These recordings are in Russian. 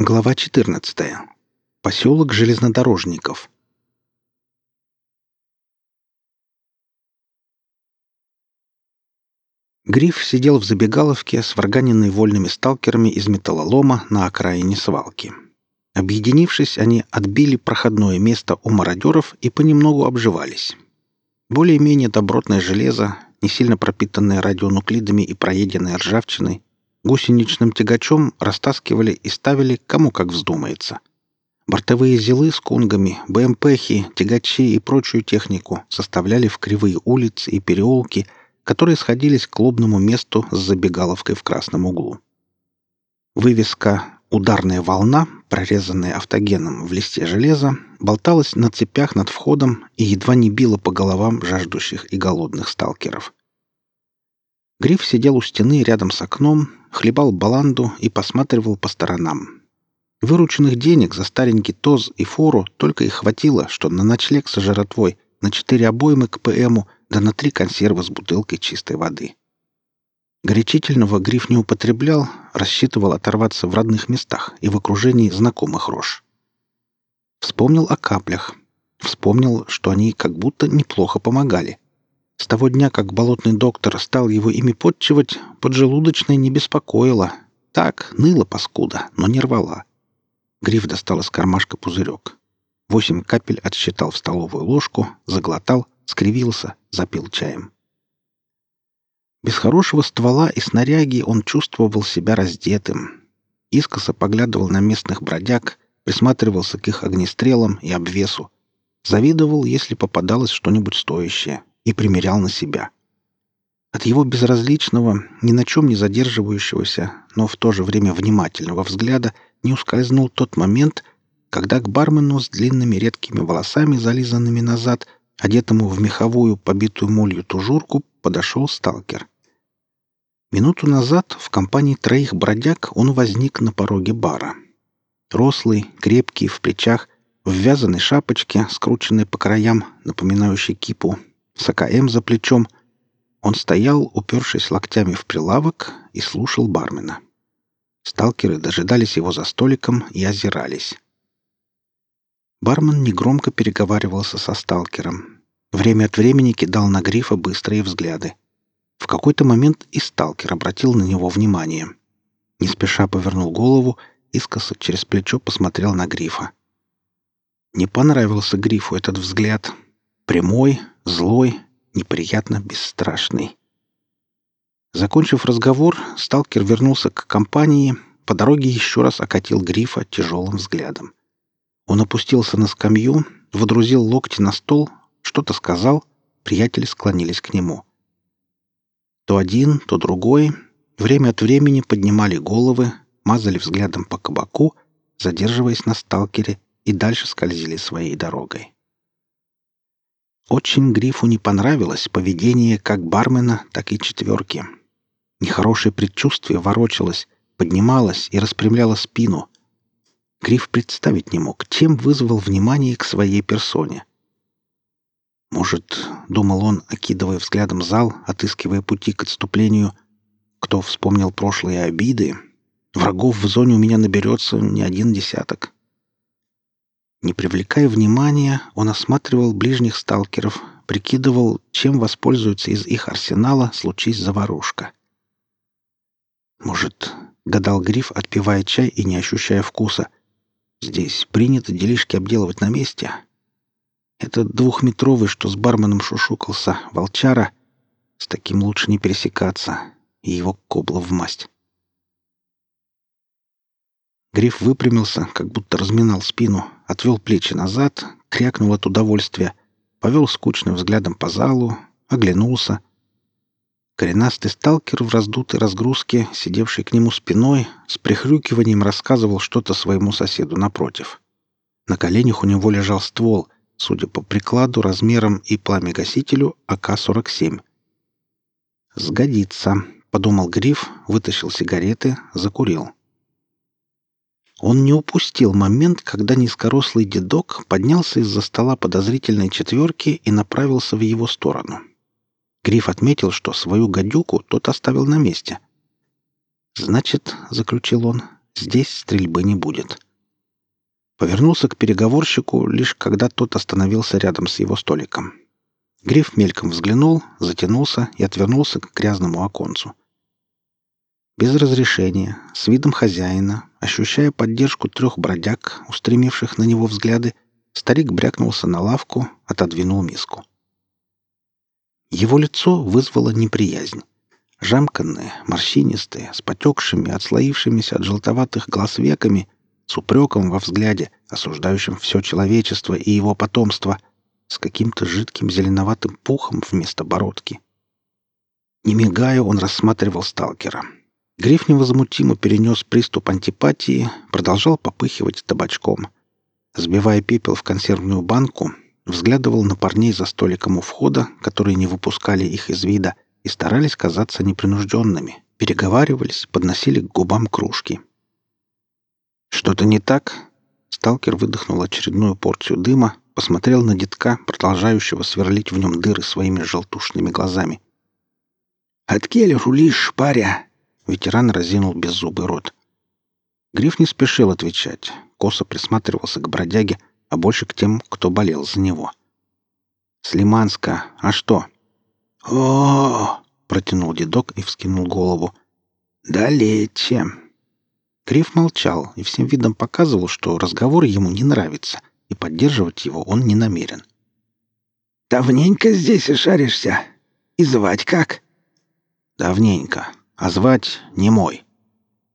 Глава 14. Поселок железнодорожников. Гриф сидел в забегаловке, сварганенной вольными сталкерами из металлолома на окраине свалки. Объединившись, они отбили проходное место у мародеров и понемногу обживались. Более-менее добротное железо, не сильно пропитанное радионуклидами и проеденное ржавчиной, гусеничным тягачом растаскивали и ставили кому как вздумается. Бортовые зилы с кунгами, БМПхи, тягачи и прочую технику составляли в кривые улицы и переулки, которые сходились к клубному месту с забегаловкой в красном углу. Вывеска «Ударная волна», прорезанная автогеном в листе железа, болталась на цепях над входом и едва не била по головам жаждущих и голодных сталкеров. Гриф сидел у стены рядом с окном, хлебал баланду и посматривал по сторонам. Вырученных денег за старенький ТОЗ и фору только и хватило, что на ночлег со жратвой, на четыре обоймы к ПМу, да на три консервы с бутылкой чистой воды. Горячительного Гриф не употреблял, рассчитывал оторваться в родных местах и в окружении знакомых рож. Вспомнил о каплях. Вспомнил, что они как будто неплохо помогали. С того дня, как болотный доктор стал его ими подчивать, поджелудочная не беспокоила. Так, ныла паскуда, но не рвала. Гриф достал из кармашка пузырек. Восемь капель отсчитал в столовую ложку, заглотал, скривился, запил чаем. Без хорошего ствола и снаряги он чувствовал себя раздетым. Искоса поглядывал на местных бродяг, присматривался к их огнестрелам и обвесу. Завидовал, если попадалось что-нибудь стоящее и примерял на себя. От его безразличного, ни на чем не задерживающегося, но в то же время внимательного взгляда не ускользнул тот момент, когда к бармену с длинными редкими волосами, зализанными назад, одетому в меховую, побитую молью тужурку, подошел сталкер. Минуту назад в компании троих бродяг он возник на пороге бара. Рослый, крепкий, в плечах, в вязаной шапочке, скрученной по краям, напоминающей кипу, с АКМ за плечом. Он стоял, упершись локтями в прилавок, и слушал бармена. Сталкеры дожидались его за столиком и озирались. Бармен негромко переговаривался со сталкером. Время от времени кидал на грифа быстрые взгляды. В какой-то момент и сталкер обратил на него внимание. Не спеша повернул голову, искоса через плечо посмотрел на грифа. Не понравился грифу этот взгляд. Прямой, Злой, неприятно бесстрашный. Закончив разговор, сталкер вернулся к компании, по дороге еще раз окатил грифа тяжелым взглядом. Он опустился на скамью, водрузил локти на стол, что-то сказал, приятели склонились к нему. То один, то другой время от времени поднимали головы, мазали взглядом по кабаку, задерживаясь на сталкере и дальше скользили своей дорогой. Очень Грифу не понравилось поведение как бармена, так и четверки. Нехорошее предчувствие ворочалось, поднималось и распрямляло спину. Гриф представить не мог, чем вызвал внимание к своей персоне. Может, думал он, окидывая взглядом зал, отыскивая пути к отступлению, кто вспомнил прошлые обиды, врагов в зоне у меня наберется не один десяток. Не привлекая внимания, он осматривал ближних сталкеров, прикидывал, чем воспользуются из их арсенала, случись заварушка. «Может, — гадал Гриф, отпивая чай и не ощущая вкуса, — здесь принято делишки обделывать на месте. Этот двухметровый, что с барменом шушукался, волчара, с таким лучше не пересекаться, и его кобла в масть». Гриф выпрямился, как будто разминал спину, отвел плечи назад, крякнул от удовольствия, повел скучным взглядом по залу, оглянулся. Коренастый сталкер в раздутой разгрузке, сидевший к нему спиной, с прихрюкиванием рассказывал что-то своему соседу напротив. На коленях у него лежал ствол, судя по прикладу, размером и пламегасителю АК-47. «Сгодится», — подумал Гриф, вытащил сигареты, закурил. Он не упустил момент, когда низкорослый дедок поднялся из-за стола подозрительной четверки и направился в его сторону. Гриф отметил, что свою гадюку тот оставил на месте. «Значит, — заключил он, — Здесь стрельбы не будет. Повернулся к переговорщику, лишь когда тот остановился рядом с его столиком. Гриф мельком взглянул, затянулся и отвернулся к грязному оконцу. Без разрешения, с видом хозяина, ощущая поддержку трех бродяг, устремивших на него взгляды, старик брякнулся на лавку, отодвинул миску. Его лицо вызвало неприязнь. Жамканное, морщинистое, с потекшими, отслоившимися от желтоватых глаз веками, с упреком во взгляде, осуждающим все человечество и его потомство, с каким-то жидким зеленоватым пухом вместо бородки. Не мигая, он рассматривал сталкера. Гриф невозмутимо перенес приступ антипатии, продолжал попыхивать табачком. Сбивая пепел в консервную банку, взглядывал на парней за столиком у входа, которые не выпускали их из вида — и старались казаться непринужденными, переговаривались, подносили к губам кружки. «Что-то не так?» Сталкер выдохнул очередную порцию дыма, посмотрел на детка, продолжающего сверлить в нем дыры своими желтушными глазами. «От кель рулишь, паря!» Ветеран разинул беззубый рот. Гриф не спешил отвечать, косо присматривался к бродяге, а больше к тем, кто болел за него. «Слиманска, а что?» о протянул дедок и вскинул голову. «Далече». Крив молчал и всем видом показывал, что разговор ему не нравится, и поддерживать его он не намерен. «Давненько здесь и шаришься. И звать как?» «Давненько. А звать не мой».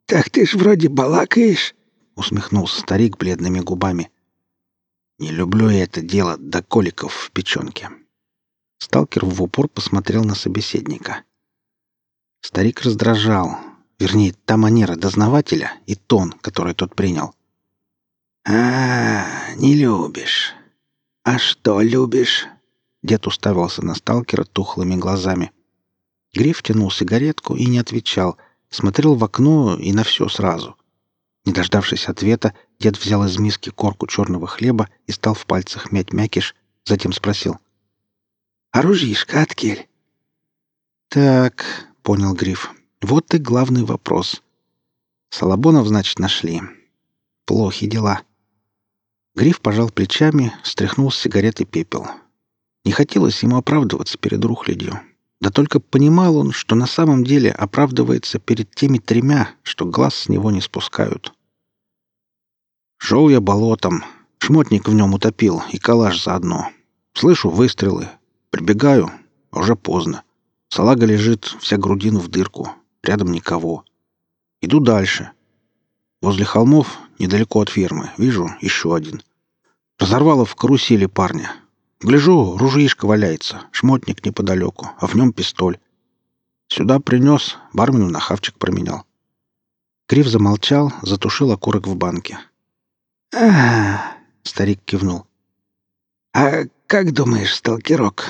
«Так ты ж вроде балакаешь», — усмехнулся старик бледными губами. «Не люблю я это дело до коликов в печенке». Сталкер в упор посмотрел на собеседника. Старик раздражал, вернее, та манера дознавателя и тон, который тот принял. «А, не любишь. А что любишь?» Дед уставился на сталкера тухлыми глазами. Гриф тянул сигаретку и не отвечал, смотрел в окно и на все сразу. Не дождавшись ответа, дед взял из миски корку черного хлеба и стал в пальцах мять мякиш, затем спросил. Оружишка от кель. Так, понял Гриф. Вот и главный вопрос. Салабонов, значит, нашли. Плохи дела. Гриф пожал плечами, стряхнул с сигареты пепел. Не хотелось ему оправдываться перед рухлядью. Да только понимал он, что на самом деле оправдывается перед теми тремя, что глаз с него не спускают. Шел я болотом, шмотник в нем утопил и калаш заодно. Слышу выстрелы, Прибегаю, а уже поздно. Салага лежит, вся грудина в дырку. Рядом никого. Иду дальше. Возле холмов, недалеко от фермы, вижу еще один. Разорвало в карусели парня. Гляжу, ружьишко валяется, шмотник неподалеку, а в нем пистоль. Сюда принес, бармену на хавчик променял. Крив замолчал, затушил окурок в банке. а старик кивнул. «А как думаешь, сталкерок,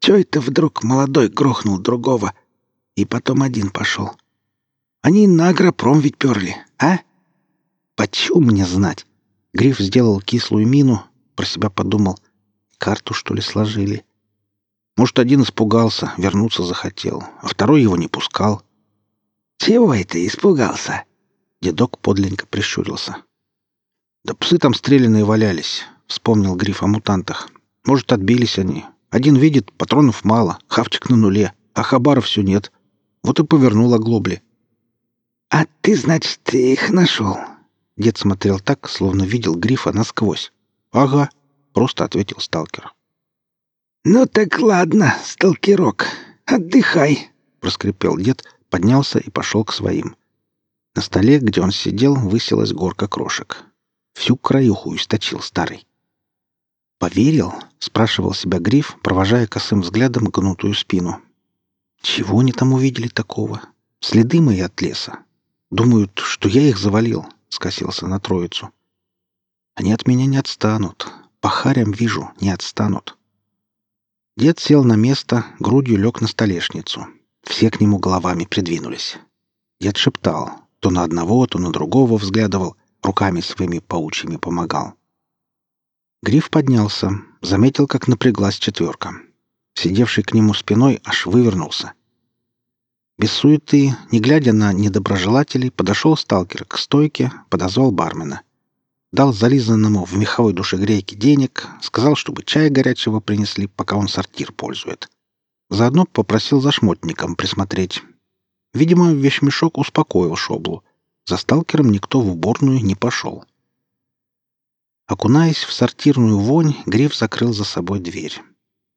чё это вдруг молодой грохнул другого и потом один пошел? Они на агропром ведь перли, а? Почем мне знать? Гриф сделал кислую мину, про себя подумал. Карту, что ли, сложили? Может, один испугался, вернуться захотел, а второй его не пускал. «Чего это испугался?» Дедок подленько прищурился. «Да псы там стрелянные валялись», — вспомнил Гриф о мутантах. Может, отбились они. Один видит, патронов мало, хавчик на нуле, а хабара все нет. Вот и повернул оглобли. «А ты, значит, их нашел?» Дед смотрел так, словно видел грифа насквозь. «Ага», — просто ответил сталкер. «Ну так ладно, сталкерок, отдыхай», — проскрипел дед, поднялся и пошел к своим. На столе, где он сидел, высилась горка крошек. Всю краюху источил старый. «Поверил?» — спрашивал себя Гриф, провожая косым взглядом гнутую спину. «Чего они там увидели такого? Следы мои от леса. Думают, что я их завалил», — скосился на троицу. «Они от меня не отстанут. По харям вижу, не отстанут». Дед сел на место, грудью лег на столешницу. Все к нему головами придвинулись. Дед шептал. То на одного, то на другого взглядывал, руками своими паучьими помогал. Гриф поднялся, заметил, как напряглась четверка. Сидевший к нему спиной аж вывернулся. Без суеты, не глядя на недоброжелателей, подошел сталкер к стойке, подозвал бармена. Дал зализанному в меховой душегрейке денег, сказал, чтобы чая горячего принесли, пока он сортир пользует. Заодно попросил за шмотником присмотреть. Видимо, вещмешок успокоил Шоблу. За сталкером никто в уборную не пошел. Окунаясь в сортирную вонь, Гриф закрыл за собой дверь.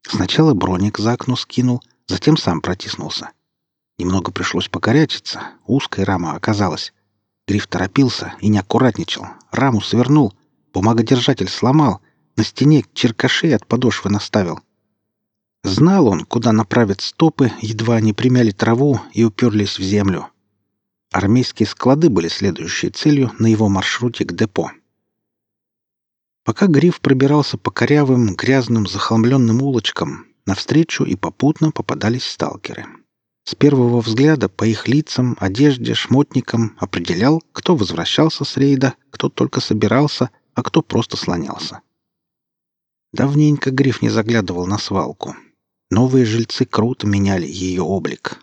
Сначала броник за окно скинул, затем сам протиснулся. Немного пришлось покорячиться. Узкая рама оказалась. Гриф торопился и не аккуратничал. Раму свернул. Бумагодержатель сломал. На стене черкашей от подошвы наставил. Знал он, куда направить стопы, едва они примяли траву и уперлись в землю. Армейские склады были следующей целью на его маршруте к депо. Пока Гриф пробирался по корявым, грязным, захламленным улочкам, навстречу и попутно попадались сталкеры. С первого взгляда по их лицам, одежде, шмотникам определял, кто возвращался с рейда, кто только собирался, а кто просто слонялся. Давненько Гриф не заглядывал на свалку. Новые жильцы круто меняли ее облик.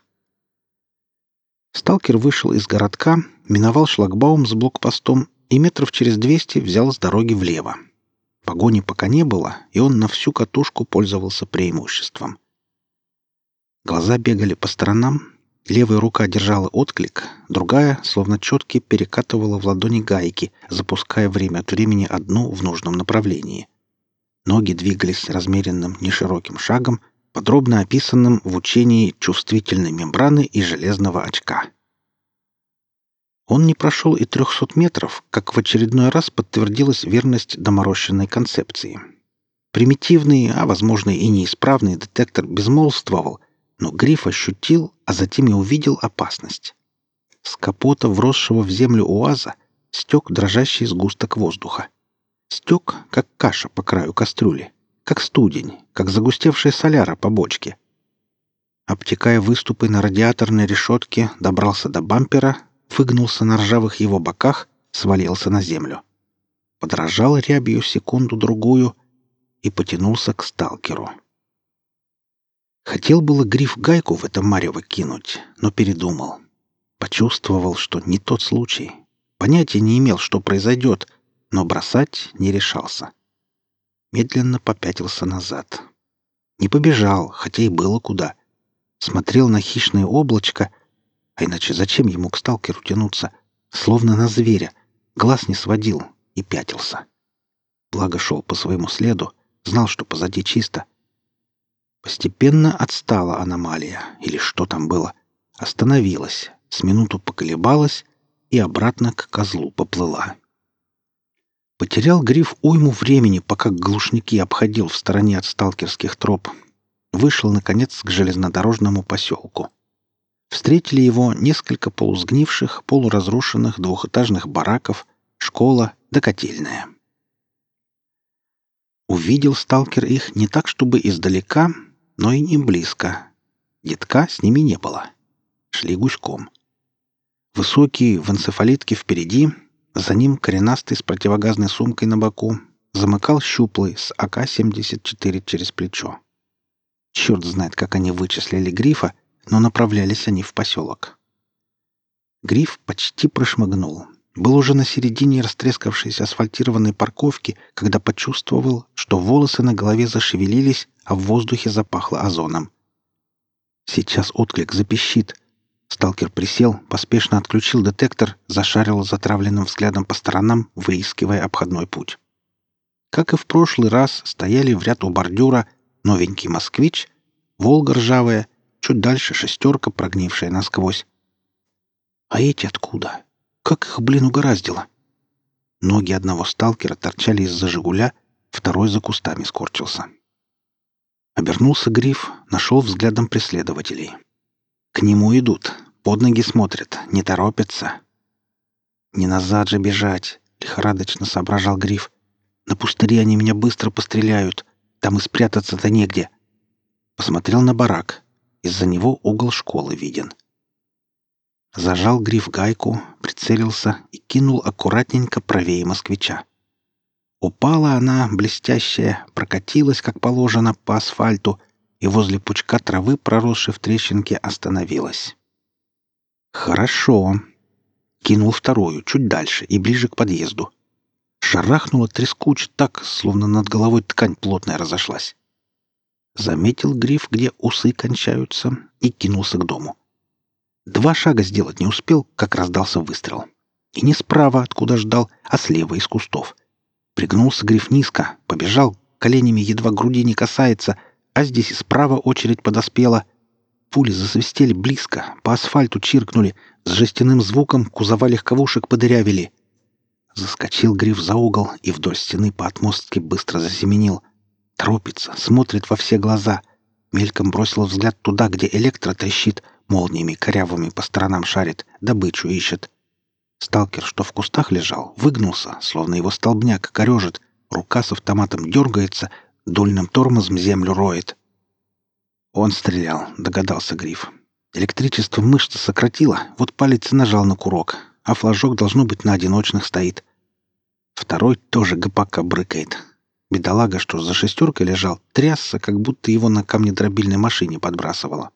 Сталкер вышел из городка, миновал шлагбаум с блокпостом и метров через двести взял с дороги влево. Погони пока не было, и он на всю катушку пользовался преимуществом. Глаза бегали по сторонам, левая рука держала отклик, другая, словно четки, перекатывала в ладони гайки, запуская время от времени одну в нужном направлении. Ноги двигались размеренным нешироким шагом, подробно описанным в учении чувствительной мембраны и железного очка. Он не прошел и трехсот метров, как в очередной раз подтвердилась верность доморощенной концепции. Примитивный, а, возможно, и неисправный детектор безмолвствовал, но Гриф ощутил, а затем и увидел опасность. С капота, вросшего в землю УАЗа, стек дрожащий сгусток воздуха. Стек, как каша по краю кастрюли, как студень, как загустевшая соляра по бочке. Обтекая выступы на радиаторной решетке, добрался до бампера, выгнулся на ржавых его боках, свалился на землю. Подражал рябью секунду-другую и потянулся к сталкеру. Хотел было гриф гайку в это марево кинуть, но передумал. Почувствовал, что не тот случай. Понятия не имел, что произойдет, но бросать не решался. Медленно попятился назад. Не побежал, хотя и было куда. Смотрел на хищное облачко, а иначе зачем ему к сталкеру тянуться? Словно на зверя. Глаз не сводил и пятился. Благо шел по своему следу, знал, что позади чисто — Постепенно отстала аномалия, или что там было. Остановилась, с минуту поколебалась и обратно к козлу поплыла. Потерял гриф уйму времени, пока глушники обходил в стороне от сталкерских троп. Вышел, наконец, к железнодорожному поселку. Встретили его несколько полусгнивших, полуразрушенных двухэтажных бараков, школа да котельная. Увидел сталкер их не так, чтобы издалека, но и не близко. Детка с ними не было. Шли гуськом. Высокий в энцефалитке впереди, за ним коренастый с противогазной сумкой на боку, замыкал щуплый с АК-74 через плечо. Черт знает, как они вычислили Грифа, но направлялись они в поселок. Гриф почти прошмыгнул. Был уже на середине растрескавшейся асфальтированной парковки, когда почувствовал, что волосы на голове зашевелились, а в воздухе запахло озоном. Сейчас отклик запищит. Сталкер присел, поспешно отключил детектор, зашарил затравленным взглядом по сторонам, выискивая обходной путь. Как и в прошлый раз, стояли в ряд у бордюра новенький «Москвич», «Волга» ржавая, чуть дальше шестерка, прогнившая насквозь. А эти откуда? Как их, блин, угораздило? Ноги одного сталкера торчали из-за «Жигуля», второй за кустами скорчился. Обернулся Гриф, нашел взглядом преследователей. К нему идут, под ноги смотрят, не торопятся. «Не назад же бежать!» — лихорадочно соображал Гриф. «На пустыре они меня быстро постреляют. Там и спрятаться-то негде». Посмотрел на барак. Из-за него угол школы виден. Зажал Гриф гайку, прицелился и кинул аккуратненько правее москвича. Упала она, блестящая, прокатилась, как положено, по асфальту и возле пучка травы, проросшей в трещинке, остановилась. «Хорошо». Кинул вторую, чуть дальше и ближе к подъезду. Шарахнуло трескуче так, словно над головой ткань плотная разошлась. Заметил гриф, где усы кончаются, и кинулся к дому. Два шага сделать не успел, как раздался выстрел. И не справа, откуда ждал, а слева из кустов. Пригнулся гриф низко, побежал, коленями едва груди не касается, а здесь и справа очередь подоспела. Пули засвистели близко, по асфальту чиркнули, с жестяным звуком кузова легковушек подырявили. Заскочил гриф за угол и вдоль стены по отмостке быстро засеменил. Торопится, смотрит во все глаза. Мельком бросил взгляд туда, где электро трещит, молниями корявыми по сторонам шарит, добычу ищет. Сталкер, что в кустах лежал, выгнулся, словно его столбняк корежит, рука с автоматом дергается, дульным тормозом землю роет. Он стрелял, догадался Гриф. Электричество мышцы сократило, вот палец нажал на курок, а флажок, должно быть, на одиночных стоит. Второй тоже ГПК брыкает. Бедолага, что за шестеркой лежал, трясся, как будто его на камнедробильной машине подбрасывало.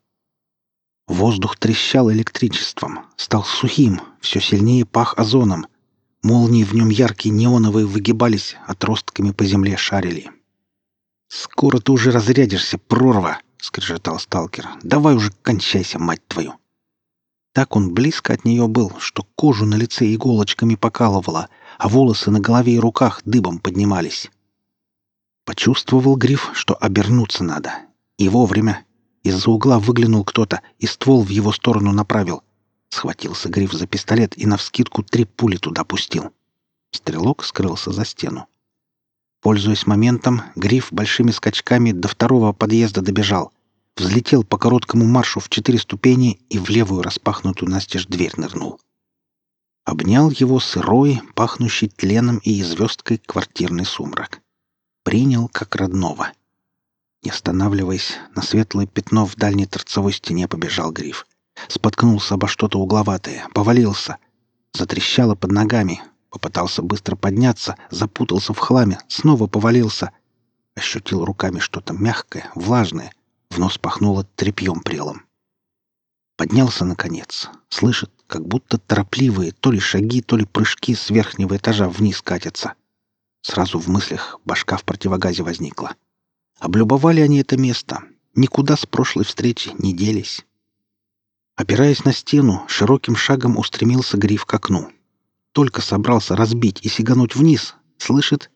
Воздух трещал электричеством, стал сухим, все сильнее пах озоном. Молнии в нем яркие неоновые выгибались, отростками по земле шарили. «Скоро ты уже разрядишься, прорва!» — скрежетал сталкер. «Давай уже кончайся, мать твою!» Так он близко от нее был, что кожу на лице иголочками покалывало, а волосы на голове и руках дыбом поднимались. Почувствовал Гриф, что обернуться надо. И вовремя. Из-за угла выглянул кто-то и ствол в его сторону направил. Схватился Гриф за пистолет и навскидку три пули туда пустил. Стрелок скрылся за стену. Пользуясь моментом, Гриф большими скачками до второго подъезда добежал. Взлетел по короткому маршу в четыре ступени и в левую распахнутую настежь дверь нырнул. Обнял его сырой, пахнущий тленом и звездкой квартирный сумрак. Принял как родного. Не останавливаясь, на светлое пятно в дальней торцевой стене побежал гриф. Споткнулся обо что-то угловатое, повалился. Затрещало под ногами. Попытался быстро подняться, запутался в хламе, снова повалился. Ощутил руками что-то мягкое, влажное. В нос пахнуло тряпьем прелом. Поднялся, наконец. Слышит, как будто торопливые то ли шаги, то ли прыжки с верхнего этажа вниз катятся. Сразу в мыслях башка в противогазе возникла. Облюбовали они это место. Никуда с прошлой встречи не делись. Опираясь на стену, широким шагом устремился гриф к окну. Только собрался разбить и сигануть вниз, слышит,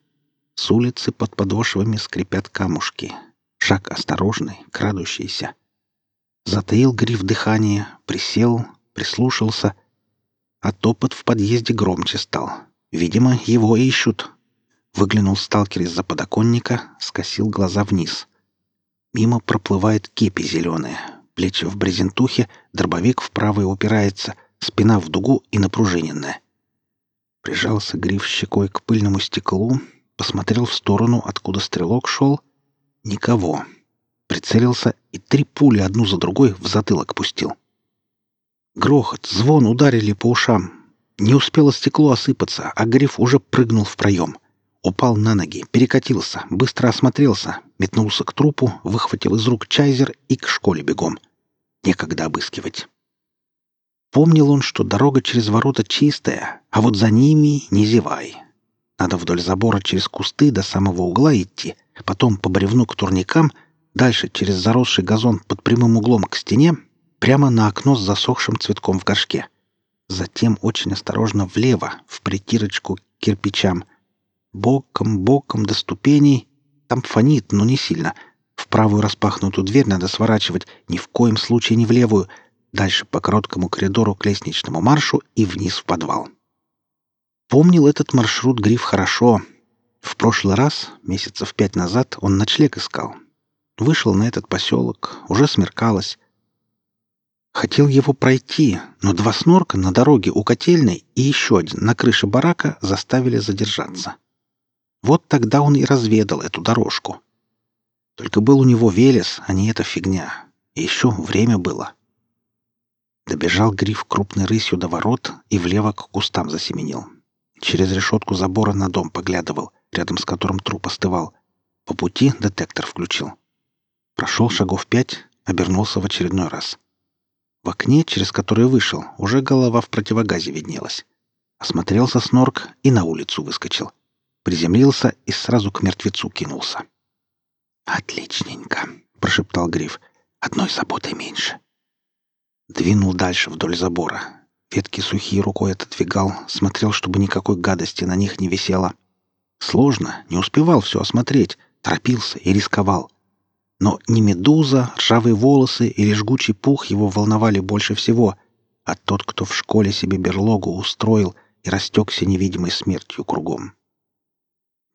с улицы под подошвами скрипят камушки. Шаг осторожный, крадущийся. Затаил гриф дыхание, присел, прислушался, а топот в подъезде громче стал. Видимо, его ищут, Выглянул сталкер из-за подоконника, скосил глаза вниз. Мимо проплывает кепи зеленая. Плечи в брезентухе, дробовик в правой упирается, спина в дугу и напружиненная. Прижался гриф щекой к пыльному стеклу, посмотрел в сторону, откуда стрелок шел. Никого. Прицелился и три пули одну за другой в затылок пустил. Грохот, звон ударили по ушам. Не успело стекло осыпаться, а гриф уже прыгнул в проем. Упал на ноги, перекатился, быстро осмотрелся, метнулся к трупу, выхватил из рук чайзер и к школе бегом. Некогда обыскивать. Помнил он, что дорога через ворота чистая, а вот за ними не зевай. Надо вдоль забора через кусты до самого угла идти, потом по бревну к турникам, дальше через заросший газон под прямым углом к стене, прямо на окно с засохшим цветком в горшке. Затем очень осторожно влево, в притирочку к кирпичам, Боком, боком до ступеней. Там фонит, но не сильно. В правую распахнутую дверь надо сворачивать, ни в коем случае не в левую. Дальше по короткому коридору к лестничному маршу и вниз в подвал. Помнил этот маршрут Гриф хорошо. В прошлый раз, месяцев пять назад, он ночлег искал. Вышел на этот поселок, уже смеркалось. Хотел его пройти, но два снорка на дороге у котельной и еще один на крыше барака заставили задержаться. Вот тогда он и разведал эту дорожку. Только был у него Велес, а не эта фигня. И еще время было. Добежал гриф крупной рысью до ворот и влево к кустам засеменил. Через решетку забора на дом поглядывал, рядом с которым труп остывал. По пути детектор включил. Прошел шагов пять, обернулся в очередной раз. В окне, через которое вышел, уже голова в противогазе виднелась. Осмотрелся снорк и на улицу выскочил. Приземлился и сразу к мертвецу кинулся. «Отличненько», — прошептал Гриф. «Одной заботой меньше». Двинул дальше вдоль забора. Ветки сухие рукой отодвигал, смотрел, чтобы никакой гадости на них не висело. Сложно, не успевал все осмотреть, торопился и рисковал. Но не медуза, ржавые волосы или жгучий пух его волновали больше всего, а тот, кто в школе себе берлогу устроил и растекся невидимой смертью кругом.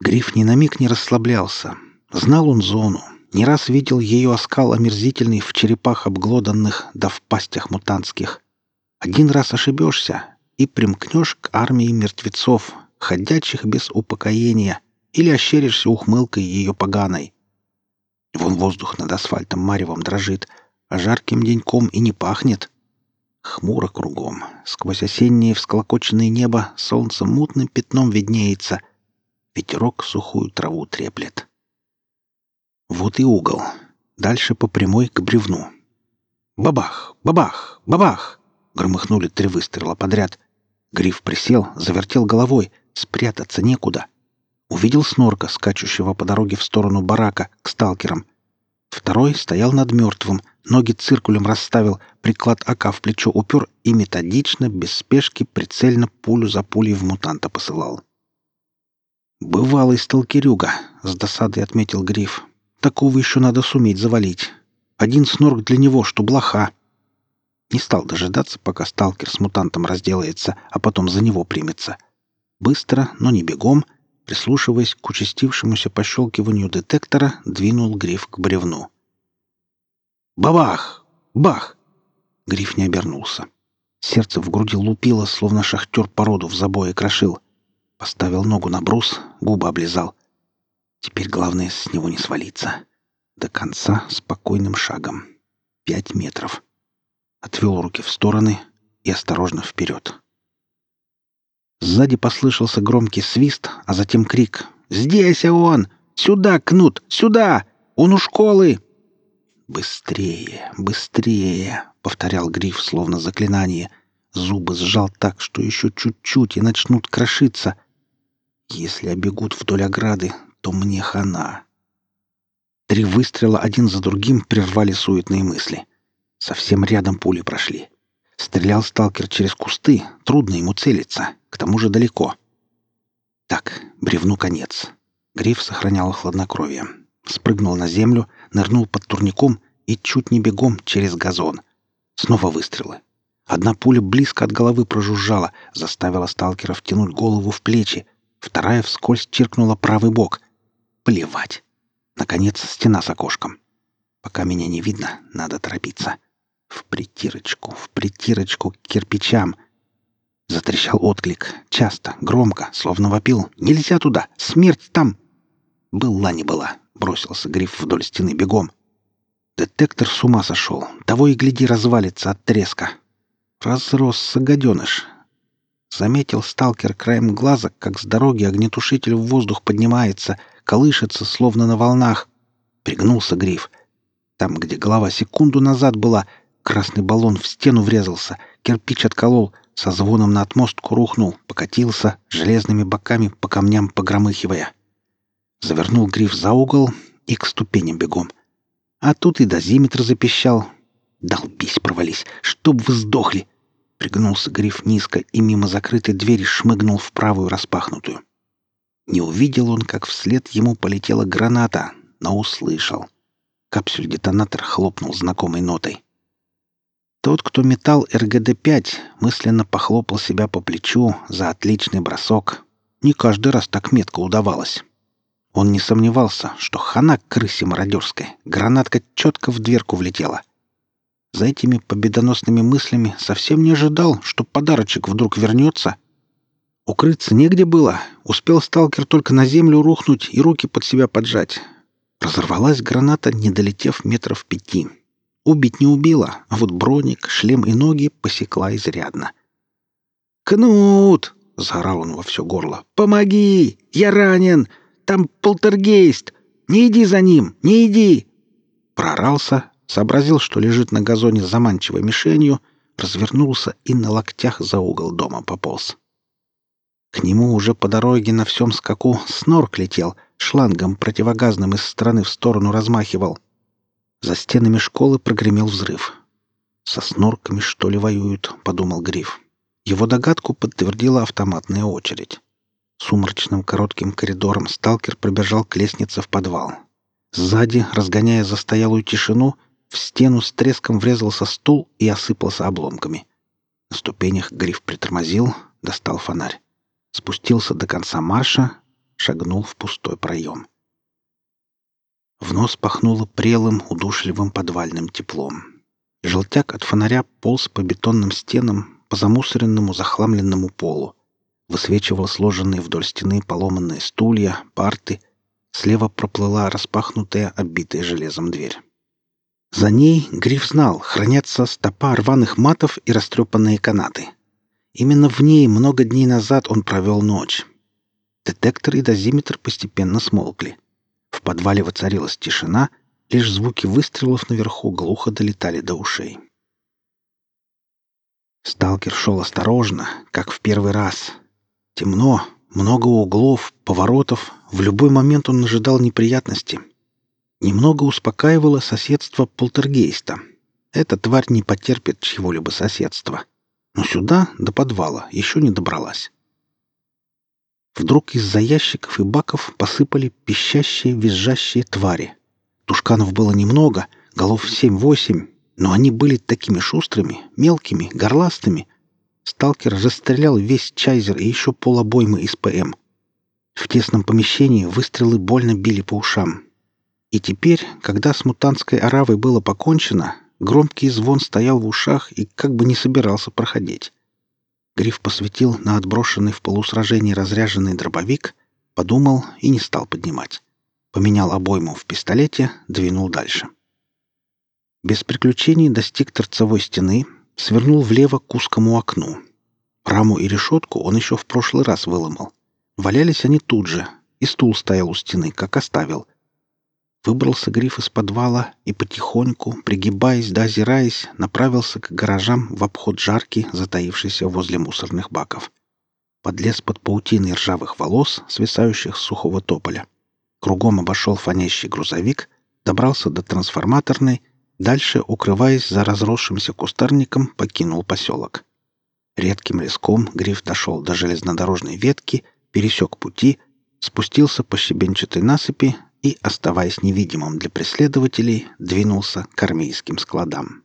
Гриф ни на миг не расслаблялся. Знал он зону, не раз видел ее оскал омерзительный в черепах обглоданных да в пастях мутантских. Один раз ошибешься и примкнешь к армии мертвецов, ходячих без упокоения, или ощеришься ухмылкой ее поганой. Вон воздух над асфальтом маревом дрожит, а жарким деньком и не пахнет. Хмуро кругом. Сквозь осеннее всклокоченное небо солнце мутным пятном виднеется. Ветерок сухую траву треплет. Вот и угол. Дальше по прямой к бревну. Бабах! Бабах! Бабах! Громыхнули три выстрела подряд. Гриф присел, завертел головой. Спрятаться некуда. — увидел снорка, скачущего по дороге в сторону барака, к сталкерам. Второй стоял над мертвым, ноги циркулем расставил, приклад АК в плечо упер и методично, без спешки, прицельно пулю за пулей в мутанта посылал. «Бывалый сталкерюга», — с досадой отметил Гриф. «Такого еще надо суметь завалить. Один снорк для него, что блоха». Не стал дожидаться, пока сталкер с мутантом разделается, а потом за него примется. Быстро, но не бегом — прислушиваясь к участившемуся пощелкиванию детектора, двинул гриф к бревну. «Бабах! Бах!» Гриф не обернулся. Сердце в груди лупило, словно шахтер породу в забое крошил. Поставил ногу на брус, губы облизал. Теперь главное с него не свалиться. До конца спокойным шагом. Пять метров. Отвел руки в стороны и осторожно вперед. Сзади послышался громкий свист, а затем крик. «Здесь он! Сюда, Кнут! Сюда! Он у школы!» «Быстрее! Быстрее!» — повторял Гриф, словно заклинание. Зубы сжал так, что еще чуть-чуть и начнут крошиться. «Если обегут вдоль ограды, то мне хана!» Три выстрела один за другим прервали суетные мысли. Совсем рядом пули прошли. Стрелял сталкер через кусты, трудно ему целиться, к тому же далеко. Так, бревну конец. Гриф сохранял хладнокровие. Спрыгнул на землю, нырнул под турником и чуть не бегом через газон. Снова выстрелы. Одна пуля близко от головы прожужжала, заставила сталкера втянуть голову в плечи. Вторая вскользь чиркнула правый бок. Плевать. Наконец, стена с окошком. Пока меня не видно, надо торопиться. В притирочку, в притирочку к кирпичам. Затрещал отклик. Часто, громко, словно вопил. «Нельзя туда! Смерть там!» «Была не была!» — бросился Гриф вдоль стены бегом. Детектор с ума сошел. Того и гляди развалится от треска. Разросся гаденыш. Заметил сталкер краем глаза, как с дороги огнетушитель в воздух поднимается, колышется, словно на волнах. Пригнулся Гриф. Там, где голова секунду назад была, Красный баллон в стену врезался, кирпич отколол, со звоном на отмостку рухнул, покатился, железными боками по камням погромыхивая. Завернул гриф за угол и к ступеням бегом. А тут и дозиметр запищал. «Долбись, провались! Чтоб вы сдохли!» Пригнулся гриф низко и мимо закрытой двери шмыгнул в правую распахнутую. Не увидел он, как вслед ему полетела граната, но услышал. Капсюль-детонатор хлопнул знакомой нотой. Тот, кто метал РГД-5, мысленно похлопал себя по плечу за отличный бросок. Не каждый раз так метко удавалось. Он не сомневался, что хана крысе мародерской, гранатка четко в дверку влетела. За этими победоносными мыслями совсем не ожидал, что подарочек вдруг вернется. Укрыться негде было. Успел сталкер только на землю рухнуть и руки под себя поджать. Разорвалась граната, не долетев метров пяти. Убить не убила, а вот броник, шлем и ноги посекла изрядно. «Кнут!» — заорал он во все горло. «Помоги! Я ранен! Там полтергейст! Не иди за ним! Не иди!» Прорался, сообразил, что лежит на газоне заманчивой мишенью, развернулся и на локтях за угол дома пополз. К нему уже по дороге на всем скаку снорк летел, шлангом противогазным из стороны в сторону размахивал. За стенами школы прогремел взрыв. «Со снорками, что ли, воюют?» — подумал Гриф. Его догадку подтвердила автоматная очередь. Сумрачным коротким коридором сталкер пробежал к лестнице в подвал. Сзади, разгоняя застоялую тишину, в стену с треском врезался стул и осыпался обломками. На ступенях Гриф притормозил, достал фонарь. Спустился до конца марша, шагнул в пустой проем. В нос пахнуло прелым, удушливым подвальным теплом. Желтяк от фонаря полз по бетонным стенам, по замусоренному захламленному полу высвечивал сложенные вдоль стены поломанные стулья, парты. Слева проплыла распахнутая, оббитая железом дверь. За ней, Гриф знал, хранятся стопа рваных матов и растрепанные канаты. Именно в ней много дней назад он провел ночь. Детектор и дозиметр постепенно смолкли. В подвале воцарилась тишина, лишь звуки выстрелов наверху глухо долетали до ушей. Сталкер шел осторожно, как в первый раз, Темно, много углов, поворотов. В любой момент он ожидал неприятности. Немного успокаивало соседство полтергейста. Эта тварь не потерпит чьего-либо соседства. Но сюда, до подвала, еще не добралась. Вдруг из-за ящиков и баков посыпали пищащие, визжащие твари. Тушканов было немного, голов семь-восемь, но они были такими шустрыми, мелкими, горластыми — Сталкер расстрелял весь чайзер и еще полобоймы из ПМ. В тесном помещении выстрелы больно били по ушам. И теперь, когда с мутантской оравой было покончено, громкий звон стоял в ушах и как бы не собирался проходить. Гриф посветил на отброшенный в полусражении разряженный дробовик, подумал и не стал поднимать. Поменял обойму в пистолете, двинул дальше. Без приключений достиг торцевой стены, свернул влево к узкому окну. Раму и решетку он еще в прошлый раз выломал. Валялись они тут же, и стул стоял у стены, как оставил. Выбрался гриф из подвала и потихоньку, пригибаясь да озираясь, направился к гаражам в обход жарки, затаившейся возле мусорных баков. Подлез под паутиной ржавых волос, свисающих с сухого тополя. Кругом обошел фонящий грузовик, добрался до трансформаторной Дальше, укрываясь за разросшимся кустарником, покинул поселок. Редким леском Гриф дошел до железнодорожной ветки, пересек пути, спустился по щебенчатой насыпи и, оставаясь невидимым для преследователей, двинулся к армейским складам.